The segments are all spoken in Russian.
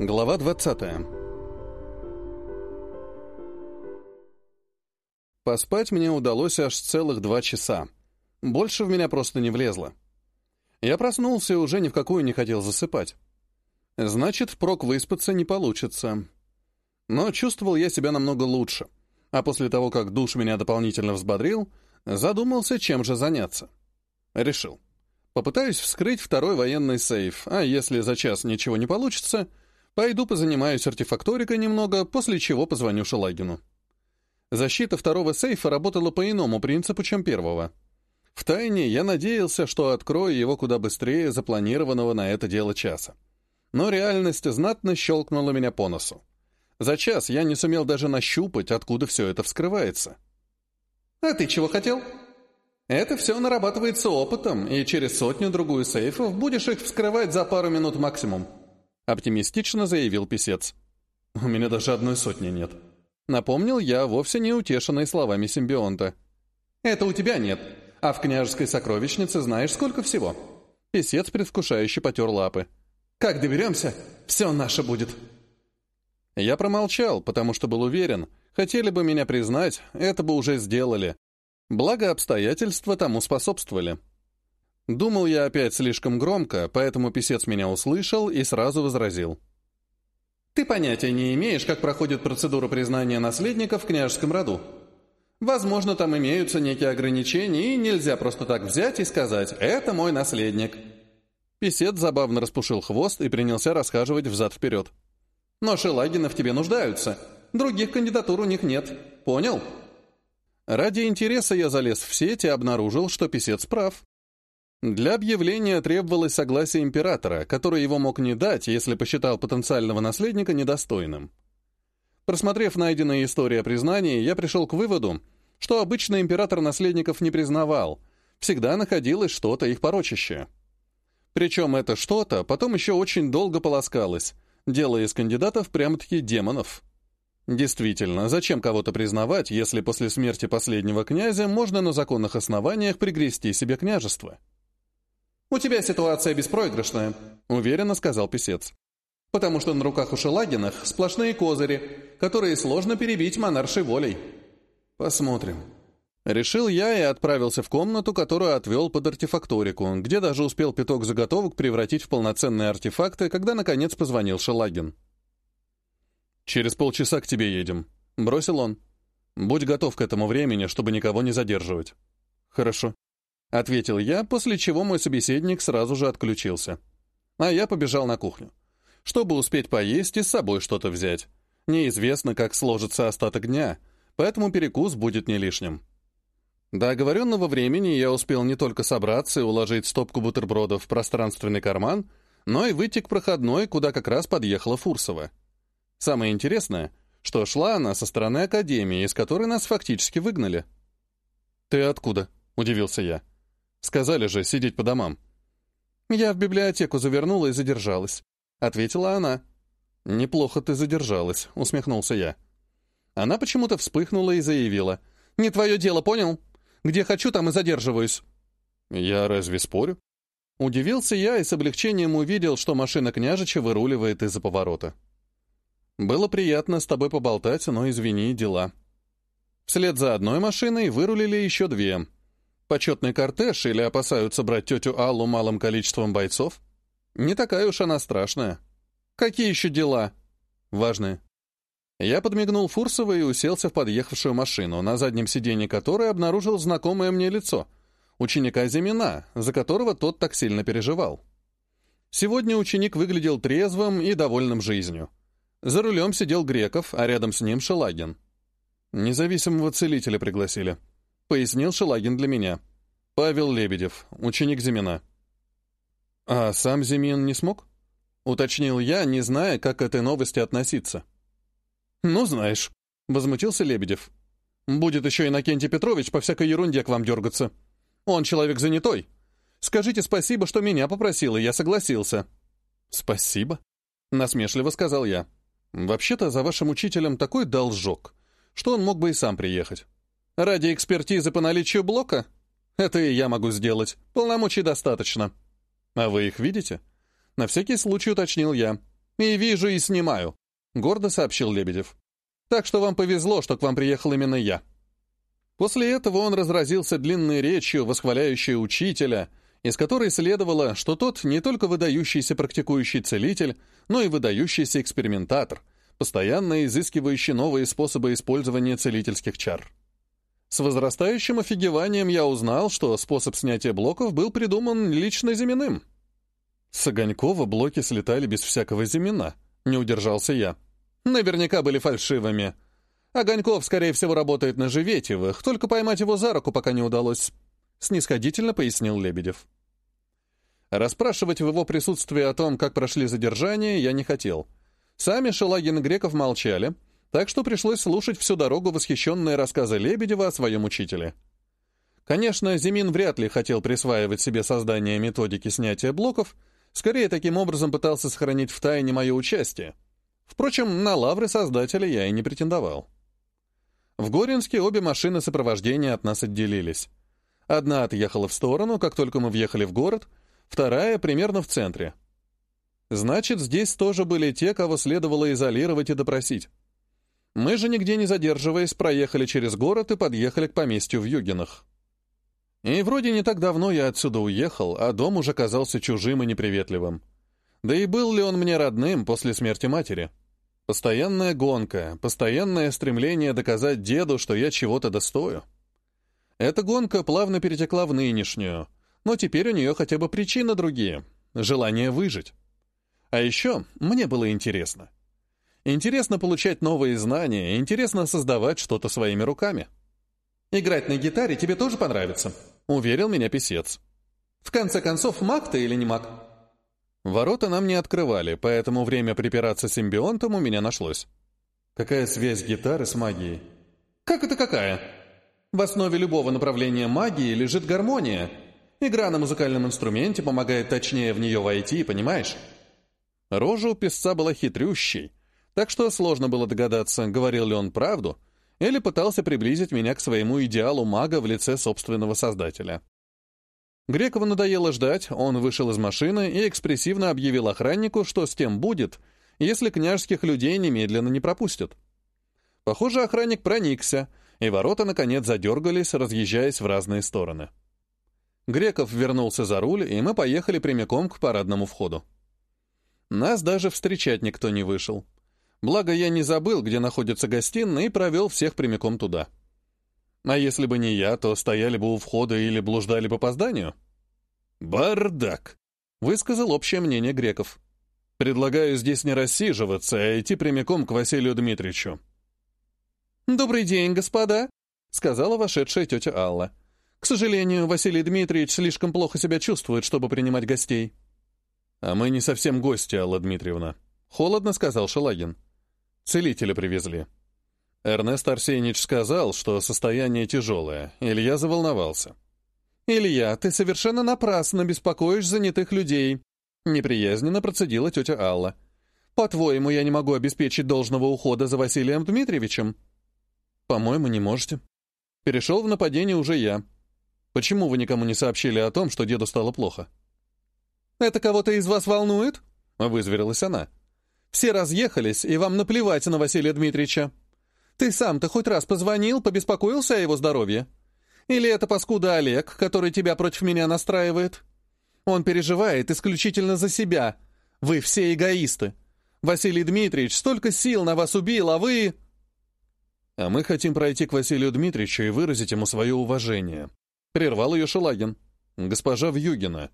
Глава 20 Поспать мне удалось аж целых два часа. Больше в меня просто не влезло. Я проснулся и уже ни в какую не хотел засыпать. Значит, впрок выспаться не получится. Но чувствовал я себя намного лучше. А после того, как душ меня дополнительно взбодрил, задумался, чем же заняться. Решил. Попытаюсь вскрыть второй военный сейф, а если за час ничего не получится — Пойду позанимаюсь артефакторикой немного, после чего позвоню Шелагину. Защита второго сейфа работала по иному принципу, чем первого. Втайне я надеялся, что открою его куда быстрее запланированного на это дело часа. Но реальность знатно щелкнула меня по носу. За час я не сумел даже нащупать, откуда все это вскрывается. «А ты чего хотел?» «Это все нарабатывается опытом, и через сотню-другую сейфов будешь их вскрывать за пару минут максимум», Оптимистично заявил писец. «У меня даже одной сотни нет». Напомнил я, вовсе не утешенный словами симбионта. «Это у тебя нет, а в княжеской сокровищнице знаешь, сколько всего». Песец предвкушающе потер лапы. «Как доберемся, все наше будет». Я промолчал, потому что был уверен, хотели бы меня признать, это бы уже сделали. Благо обстоятельства тому способствовали. Думал я опять слишком громко, поэтому писец меня услышал и сразу возразил. «Ты понятия не имеешь, как проходит процедура признания наследника в княжеском роду. Возможно, там имеются некие ограничения, и нельзя просто так взять и сказать «это мой наследник». Писец забавно распушил хвост и принялся расхаживать взад-вперед. «Но Шелагины в тебе нуждаются. Других кандидатур у них нет. Понял?» Ради интереса я залез в сеть и обнаружил, что писец прав. Для объявления требовалось согласие императора, который его мог не дать, если посчитал потенциального наследника недостойным. Просмотрев найденные истории о признании, я пришел к выводу, что обычно император наследников не признавал, всегда находилось что-то их порочащее. Причем это что-то потом еще очень долго полоскалось, делая из кандидатов прямо-таки демонов. Действительно, зачем кого-то признавать, если после смерти последнего князя можно на законных основаниях пригрести себе княжество? «У тебя ситуация беспроигрышная», — уверенно сказал писец. «Потому что на руках у Шелагинах сплошные козыри, которые сложно перебить монаршей волей». «Посмотрим». Решил я и отправился в комнату, которую отвел под артефакторику, где даже успел пяток заготовок превратить в полноценные артефакты, когда, наконец, позвонил Шелагин. «Через полчаса к тебе едем», — бросил он. «Будь готов к этому времени, чтобы никого не задерживать». «Хорошо», Ответил я, после чего мой собеседник сразу же отключился. А я побежал на кухню. Чтобы успеть поесть и с собой что-то взять. Неизвестно, как сложится остаток дня, поэтому перекус будет не лишним. До оговоренного времени я успел не только собраться и уложить стопку бутербродов в пространственный карман, но и выйти к проходной, куда как раз подъехала Фурсова. Самое интересное, что шла она со стороны академии, из которой нас фактически выгнали. «Ты откуда?» — удивился я. Сказали же сидеть по домам. Я в библиотеку завернула и задержалась. Ответила она. «Неплохо ты задержалась», — усмехнулся я. Она почему-то вспыхнула и заявила. «Не твое дело, понял? Где хочу, там и задерживаюсь». «Я разве спорю?» Удивился я и с облегчением увидел, что машина княжича выруливает из-за поворота. «Было приятно с тобой поболтать, но, извини, дела». Вслед за одной машиной вырулили еще две, Почетный кортеж или опасаются брать тетю Аллу малым количеством бойцов? Не такая уж она страшная. Какие еще дела? Важные. Я подмигнул Фурсова и уселся в подъехавшую машину, на заднем сиденье которой обнаружил знакомое мне лицо, ученика Зимина, за которого тот так сильно переживал. Сегодня ученик выглядел трезвым и довольным жизнью. За рулем сидел Греков, а рядом с ним Шелагин. Независимого целителя пригласили. — пояснил Шелагин для меня. «Павел Лебедев, ученик Зимина». «А сам Зимин не смог?» — уточнил я, не зная, как к этой новости относиться. «Ну, знаешь», — возмутился Лебедев. «Будет еще Иннокентий Петрович по всякой ерунде к вам дергаться. Он человек занятой. Скажите спасибо, что меня попросил, и я согласился». «Спасибо», — насмешливо сказал я. «Вообще-то за вашим учителем такой должок, что он мог бы и сам приехать». Ради экспертизы по наличию блока? Это и я могу сделать. Полномочий достаточно. А вы их видите? На всякий случай уточнил я. И вижу, и снимаю», — гордо сообщил Лебедев. «Так что вам повезло, что к вам приехал именно я». После этого он разразился длинной речью, восхваляющей учителя, из которой следовало, что тот не только выдающийся практикующий целитель, но и выдающийся экспериментатор, постоянно изыскивающий новые способы использования целительских чар. С возрастающим офигеванием я узнал, что способ снятия блоков был придуман лично Зиминым. С Огонькова блоки слетали без всякого Зимина, не удержался я. Наверняка были фальшивыми. Огоньков, скорее всего, работает на Живетевых, только поймать его за руку пока не удалось, снисходительно пояснил Лебедев. Расспрашивать в его присутствии о том, как прошли задержания, я не хотел. Сами Шелагин и Греков молчали, так что пришлось слушать всю дорогу восхищенные рассказы Лебедева о своем учителе. Конечно, Зимин вряд ли хотел присваивать себе создание методики снятия блоков, скорее таким образом пытался сохранить в тайне мое участие. Впрочем, на лавры создателя я и не претендовал. В Горинске обе машины сопровождения от нас отделились. Одна отъехала в сторону, как только мы въехали в город, вторая примерно в центре. Значит, здесь тоже были те, кого следовало изолировать и допросить. Мы же, нигде не задерживаясь, проехали через город и подъехали к поместью в Югинах. И вроде не так давно я отсюда уехал, а дом уже казался чужим и неприветливым. Да и был ли он мне родным после смерти матери? Постоянная гонка, постоянное стремление доказать деду, что я чего-то достою. Эта гонка плавно перетекла в нынешнюю, но теперь у нее хотя бы причины другие — желание выжить. А еще мне было интересно — Интересно получать новые знания, интересно создавать что-то своими руками. «Играть на гитаре тебе тоже понравится», — уверил меня писец. «В конце концов, маг ты или не маг?» Ворота нам не открывали, поэтому время припираться симбионтом у меня нашлось. Какая связь гитары с магией? Как это какая? В основе любого направления магии лежит гармония. Игра на музыкальном инструменте помогает точнее в нее войти, понимаешь? Рожа у песца была хитрющей, так что сложно было догадаться, говорил ли он правду, или пытался приблизить меня к своему идеалу мага в лице собственного создателя. Грекову надоело ждать, он вышел из машины и экспрессивно объявил охраннику, что с тем будет, если княжских людей немедленно не пропустят. Похоже, охранник проникся, и ворота, наконец, задергались, разъезжаясь в разные стороны. Греков вернулся за руль, и мы поехали прямиком к парадному входу. Нас даже встречать никто не вышел. Благо, я не забыл, где находится гостиная, и провел всех прямиком туда. А если бы не я, то стояли бы у входа или блуждали по позданию? «Бардак!» — высказал общее мнение греков. «Предлагаю здесь не рассиживаться, а идти прямиком к Василию Дмитриевичу». «Добрый день, господа!» — сказала вошедшая тетя Алла. «К сожалению, Василий Дмитриевич слишком плохо себя чувствует, чтобы принимать гостей». «А мы не совсем гости, Алла Дмитриевна», — холодно сказал Шелагин. Целителя привезли. Эрнест Арсеньевич сказал, что состояние тяжелое. Илья заволновался. «Илья, ты совершенно напрасно беспокоишь занятых людей», — неприязненно процедила тетя Алла. «По-твоему, я не могу обеспечить должного ухода за Василием Дмитриевичем?» «По-моему, не можете». Перешел в нападение уже я. Почему вы никому не сообщили о том, что деду стало плохо? «Это кого-то из вас волнует?» — вызверилась она. Все разъехались, и вам наплевать на Василия Дмитриевича. Ты сам-то хоть раз позвонил, побеспокоился о его здоровье? Или это паскуда Олег, который тебя против меня настраивает? Он переживает исключительно за себя. Вы все эгоисты. Василий Дмитриевич столько сил на вас убил, а вы...» «А мы хотим пройти к Василию Дмитриевичу и выразить ему свое уважение», — прервал ее Шелагин. «Госпожа Вьюгина,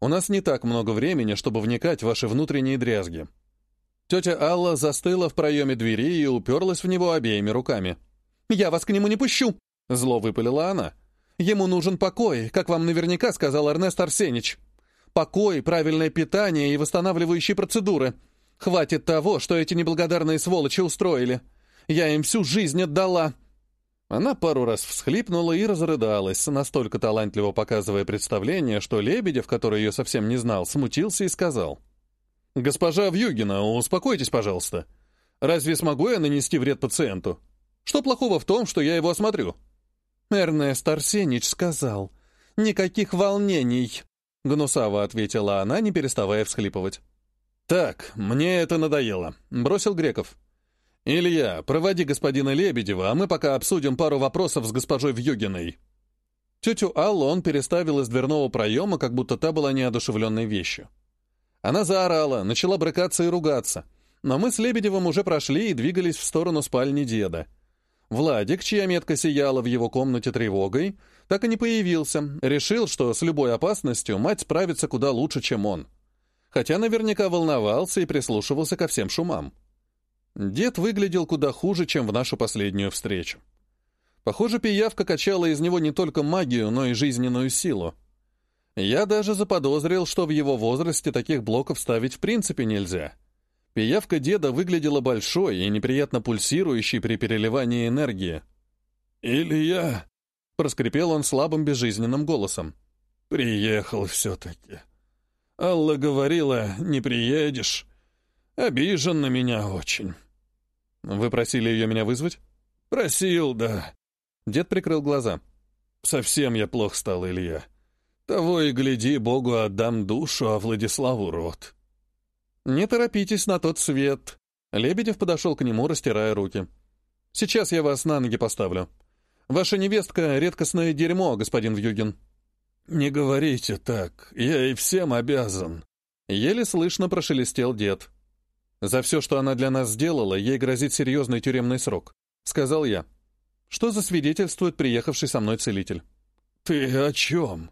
у нас не так много времени, чтобы вникать в ваши внутренние дрязги. Тетя Алла застыла в проеме двери и уперлась в него обеими руками. «Я вас к нему не пущу!» — зло выпалила она. «Ему нужен покой, как вам наверняка сказал Эрнест Арсеньевич. Покой, правильное питание и восстанавливающие процедуры. Хватит того, что эти неблагодарные сволочи устроили. Я им всю жизнь отдала». Она пару раз всхлипнула и разрыдалась, настолько талантливо показывая представление, что Лебедев, который ее совсем не знал, смутился и сказал — «Госпожа Вьюгина, успокойтесь, пожалуйста. Разве смогу я нанести вред пациенту? Что плохого в том, что я его осмотрю?» «Эрнест Арсеньевич сказал. Никаких волнений», — гнусаво ответила она, не переставая всхлипывать. «Так, мне это надоело», — бросил Греков. «Илья, проводи господина Лебедева, а мы пока обсудим пару вопросов с госпожой Вьюгиной». Тетю Аллу он переставил из дверного проема, как будто та была неодушевленной вещью. Она заорала, начала брыкаться и ругаться, но мы с Лебедевым уже прошли и двигались в сторону спальни деда. Владик, чья метка сияла в его комнате тревогой, так и не появился, решил, что с любой опасностью мать справится куда лучше, чем он хотя наверняка волновался и прислушивался ко всем шумам. Дед выглядел куда хуже, чем в нашу последнюю встречу. Похоже, пиявка качала из него не только магию, но и жизненную силу. Я даже заподозрил, что в его возрасте таких блоков ставить в принципе нельзя. Пиявка деда выглядела большой и неприятно пульсирующей при переливании энергии. «Илья!» — проскрипел он слабым безжизненным голосом. «Приехал все-таки». Алла говорила, не приедешь. Обижен на меня очень. Вы просили ее меня вызвать? Просил, да. Дед прикрыл глаза. Совсем я плохо стал, Илья. Того и гляди, Богу отдам душу, а Владиславу рот. Не торопитесь на тот свет. Лебедев подошел к нему, растирая руки. Сейчас я вас на ноги поставлю. Ваша невестка — редкостное дерьмо, господин Вьюгин. «Не говорите так, я и всем обязан», — еле слышно прошелестел дед. «За все, что она для нас сделала, ей грозит серьезный тюремный срок», — сказал я. «Что засвидетельствует приехавший со мной целитель?» «Ты о чем?»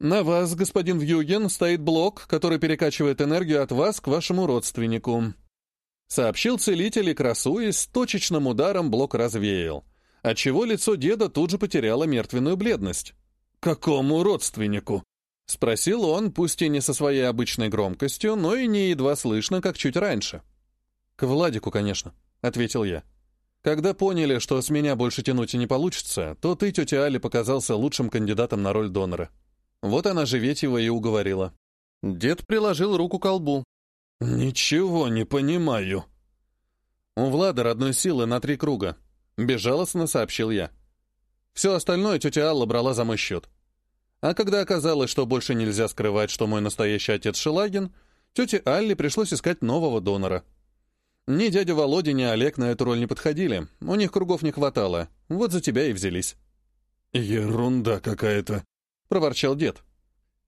«На вас, господин Вьюген, стоит блок, который перекачивает энергию от вас к вашему родственнику», — сообщил целитель и, красуясь, точечным ударом блок развеял, отчего лицо деда тут же потеряло мертвенную бледность. «Какому родственнику?» — спросил он, пусть и не со своей обычной громкостью, но и не едва слышно, как чуть раньше. «К Владику, конечно», — ответил я. «Когда поняли, что с меня больше тянуть и не получится, то ты, тетя Али, показался лучшим кандидатом на роль донора. Вот она же его и уговорила». Дед приложил руку к колбу. «Ничего не понимаю». «У Влада родной силы на три круга», — безжалостно сообщил я. Все остальное тетя Алла брала за мой счет. А когда оказалось, что больше нельзя скрывать, что мой настоящий отец Шелагин, тете Алле пришлось искать нового донора. Ни дядя Володя, ни Олег на эту роль не подходили, у них кругов не хватало, вот за тебя и взялись. «Ерунда какая-то», — проворчал дед.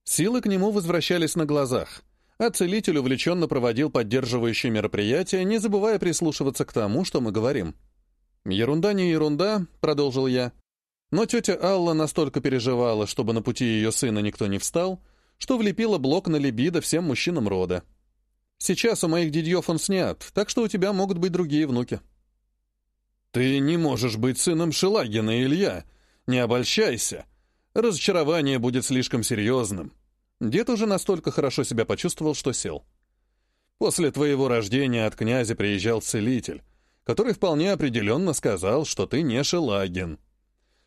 Силы к нему возвращались на глазах, а целитель увлеченно проводил поддерживающие мероприятия, не забывая прислушиваться к тому, что мы говорим. «Ерунда не ерунда», — продолжил я, но тетя Алла настолько переживала, чтобы на пути ее сына никто не встал, что влепила блок на либидо всем мужчинам рода. Сейчас у моих дядьев он снят, так что у тебя могут быть другие внуки. «Ты не можешь быть сыном Шелагина, Илья. Не обольщайся. Разочарование будет слишком серьезным». Дед уже настолько хорошо себя почувствовал, что сел. «После твоего рождения от князя приезжал целитель, который вполне определенно сказал, что ты не Шелагин».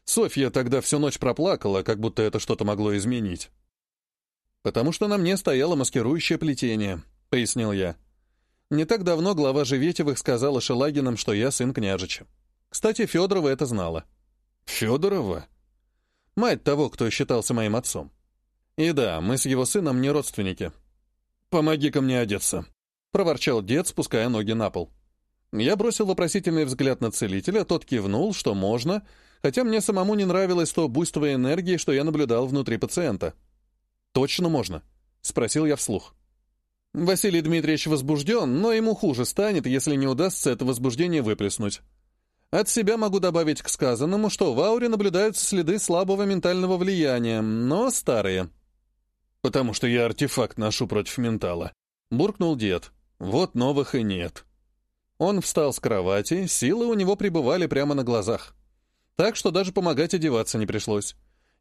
Софья тогда всю ночь проплакала, как будто это что-то могло изменить. «Потому что на мне стояло маскирующее плетение», — пояснил я. Не так давно глава Живетевых сказала Шелагинам, что я сын княжича. Кстати, Федорова это знала. «Федорова?» Мать того, кто считался моим отцом. И да, мы с его сыном не родственники. «Помоги-ка мне одеться», — проворчал дед, спуская ноги на пол. Я бросил вопросительный взгляд на целителя, тот кивнул, что можно, хотя мне самому не нравилось то буйство энергии, что я наблюдал внутри пациента. «Точно можно?» — спросил я вслух. Василий Дмитриевич возбужден, но ему хуже станет, если не удастся это возбуждение выплеснуть. От себя могу добавить к сказанному, что в ауре наблюдаются следы слабого ментального влияния, но старые. «Потому что я артефакт ношу против ментала», — буркнул дед. «Вот новых и нет». Он встал с кровати, силы у него пребывали прямо на глазах. Так что даже помогать одеваться не пришлось.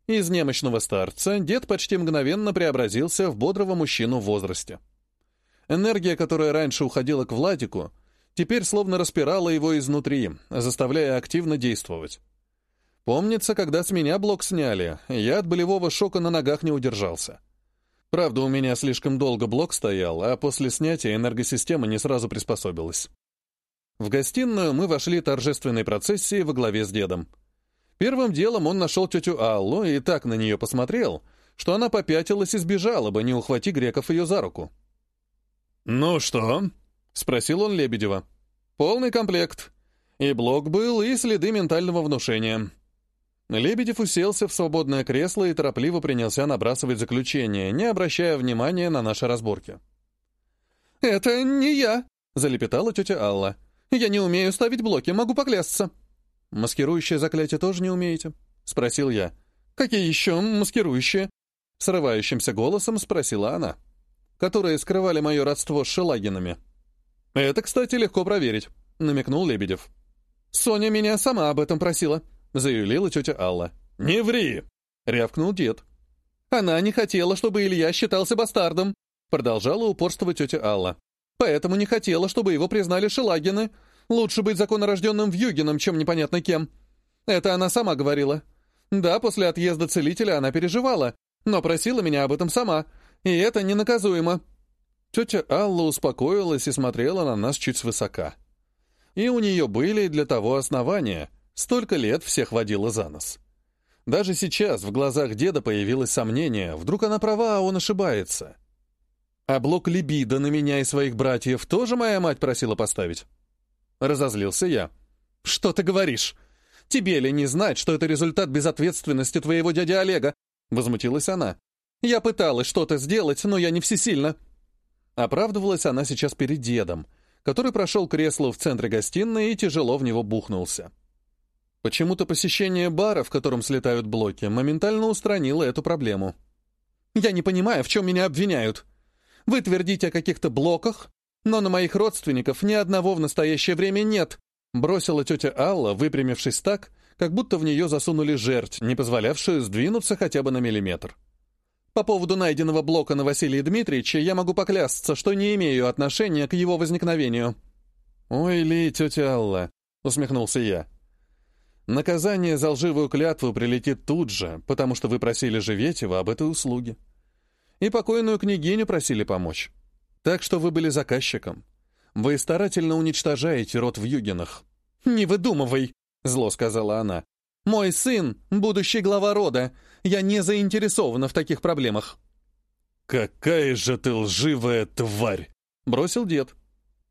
Из немощного старца дед почти мгновенно преобразился в бодрого мужчину в возрасте. Энергия, которая раньше уходила к Владику, теперь словно распирала его изнутри, заставляя активно действовать. Помнится, когда с меня блок сняли, я от болевого шока на ногах не удержался. Правда, у меня слишком долго блок стоял, а после снятия энергосистема не сразу приспособилась. В гостиную мы вошли торжественной процессией во главе с дедом. Первым делом он нашел тетю Аллу и так на нее посмотрел, что она попятилась и сбежала бы, не ухвати греков ее за руку. «Ну что?» — спросил он Лебедева. «Полный комплект. И блок был, и следы ментального внушения». Лебедев уселся в свободное кресло и торопливо принялся набрасывать заключение, не обращая внимания на наши разборки. «Это не я», — залепетала тетя Алла. «Я не умею ставить блоки, могу поклясться». «Маскирующее заклятие тоже не умеете?» — спросил я. «Какие еще маскирующие?» — срывающимся голосом спросила она. «Которые скрывали мое родство с Шелагинами». «Это, кстати, легко проверить», — намекнул Лебедев. «Соня меня сама об этом просила», — заявила тетя Алла. «Не ври!» — рявкнул дед. «Она не хотела, чтобы Илья считался бастардом», — продолжала упорствовать тетя Алла. «Поэтому не хотела, чтобы его признали Шелагины. Лучше быть законорожденным Вьюгином, чем непонятно кем. Это она сама говорила. Да, после отъезда целителя она переживала, но просила меня об этом сама, и это ненаказуемо». Тетя Алла успокоилась и смотрела на нас чуть свысока. И у нее были для того основания — Столько лет всех водила за нос. Даже сейчас в глазах деда появилось сомнение, вдруг она права, а он ошибается. А блок либидо на меня и своих братьев тоже моя мать просила поставить. Разозлился я. «Что ты говоришь? Тебе ли не знать, что это результат безответственности твоего дяди Олега?» Возмутилась она. «Я пыталась что-то сделать, но я не всесильна». Оправдывалась она сейчас перед дедом, который прошел кресло в центре гостиной и тяжело в него бухнулся. Почему-то посещение бара, в котором слетают блоки, моментально устранило эту проблему. «Я не понимаю, в чем меня обвиняют. Вы твердите о каких-то блоках, но на моих родственников ни одного в настоящее время нет», бросила тетя Алла, выпрямившись так, как будто в нее засунули жерть, не позволявшую сдвинуться хотя бы на миллиметр. По поводу найденного блока на Василия Дмитриевича я могу поклясться, что не имею отношения к его возникновению. «Ой ли, тетя Алла», — усмехнулся я. Наказание за лживую клятву прилетит тут же, потому что вы просили Живетева об этой услуге. И покойную княгиню просили помочь. Так что вы были заказчиком. Вы старательно уничтожаете род в Югинах. «Не выдумывай!» — зло сказала она. «Мой сын — будущий глава рода. Я не заинтересована в таких проблемах». «Какая же ты лживая тварь!» — бросил дед.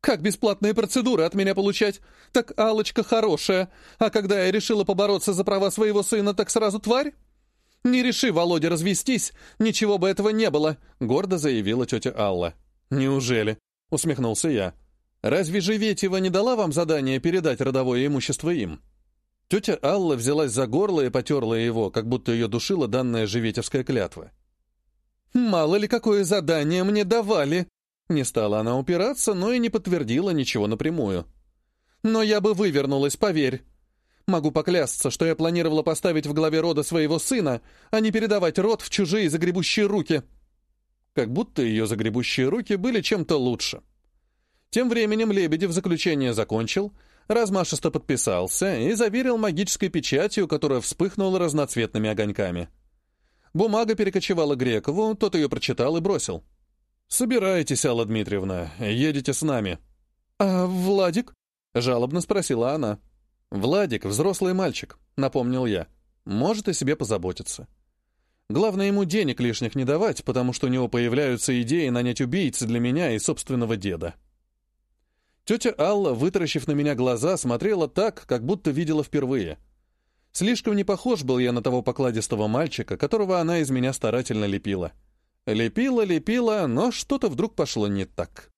Как бесплатные процедуры от меня получать? Так алочка хорошая. А когда я решила побороться за права своего сына, так сразу тварь? Не реши, Володя, развестись, ничего бы этого не было, гордо заявила тетя Алла. Неужели? Усмехнулся я. Разве Живетева не дала вам задание передать родовое имущество им? Тетя Алла взялась за горло и потерла его, как будто ее душила данная живетевская клятва. «Мало ли какое задание мне давали!» Не стала она упираться, но и не подтвердила ничего напрямую. «Но я бы вывернулась, поверь. Могу поклясться, что я планировала поставить в главе рода своего сына, а не передавать род в чужие загребущие руки». Как будто ее загребущие руки были чем-то лучше. Тем временем Лебедев заключение закончил, размашисто подписался и заверил магической печатью, которая вспыхнула разноцветными огоньками. Бумага перекочевала Грекову, тот ее прочитал и бросил. «Собирайтесь, Алла Дмитриевна, едете с нами». «А Владик?» — жалобно спросила она. «Владик — взрослый мальчик», — напомнил я. «Может о себе позаботиться. Главное ему денег лишних не давать, потому что у него появляются идеи нанять убийц для меня и собственного деда». Тетя Алла, вытаращив на меня глаза, смотрела так, как будто видела впервые. Слишком не похож был я на того покладистого мальчика, которого она из меня старательно лепила. Лепила, лепила, но что-то вдруг пошло не так.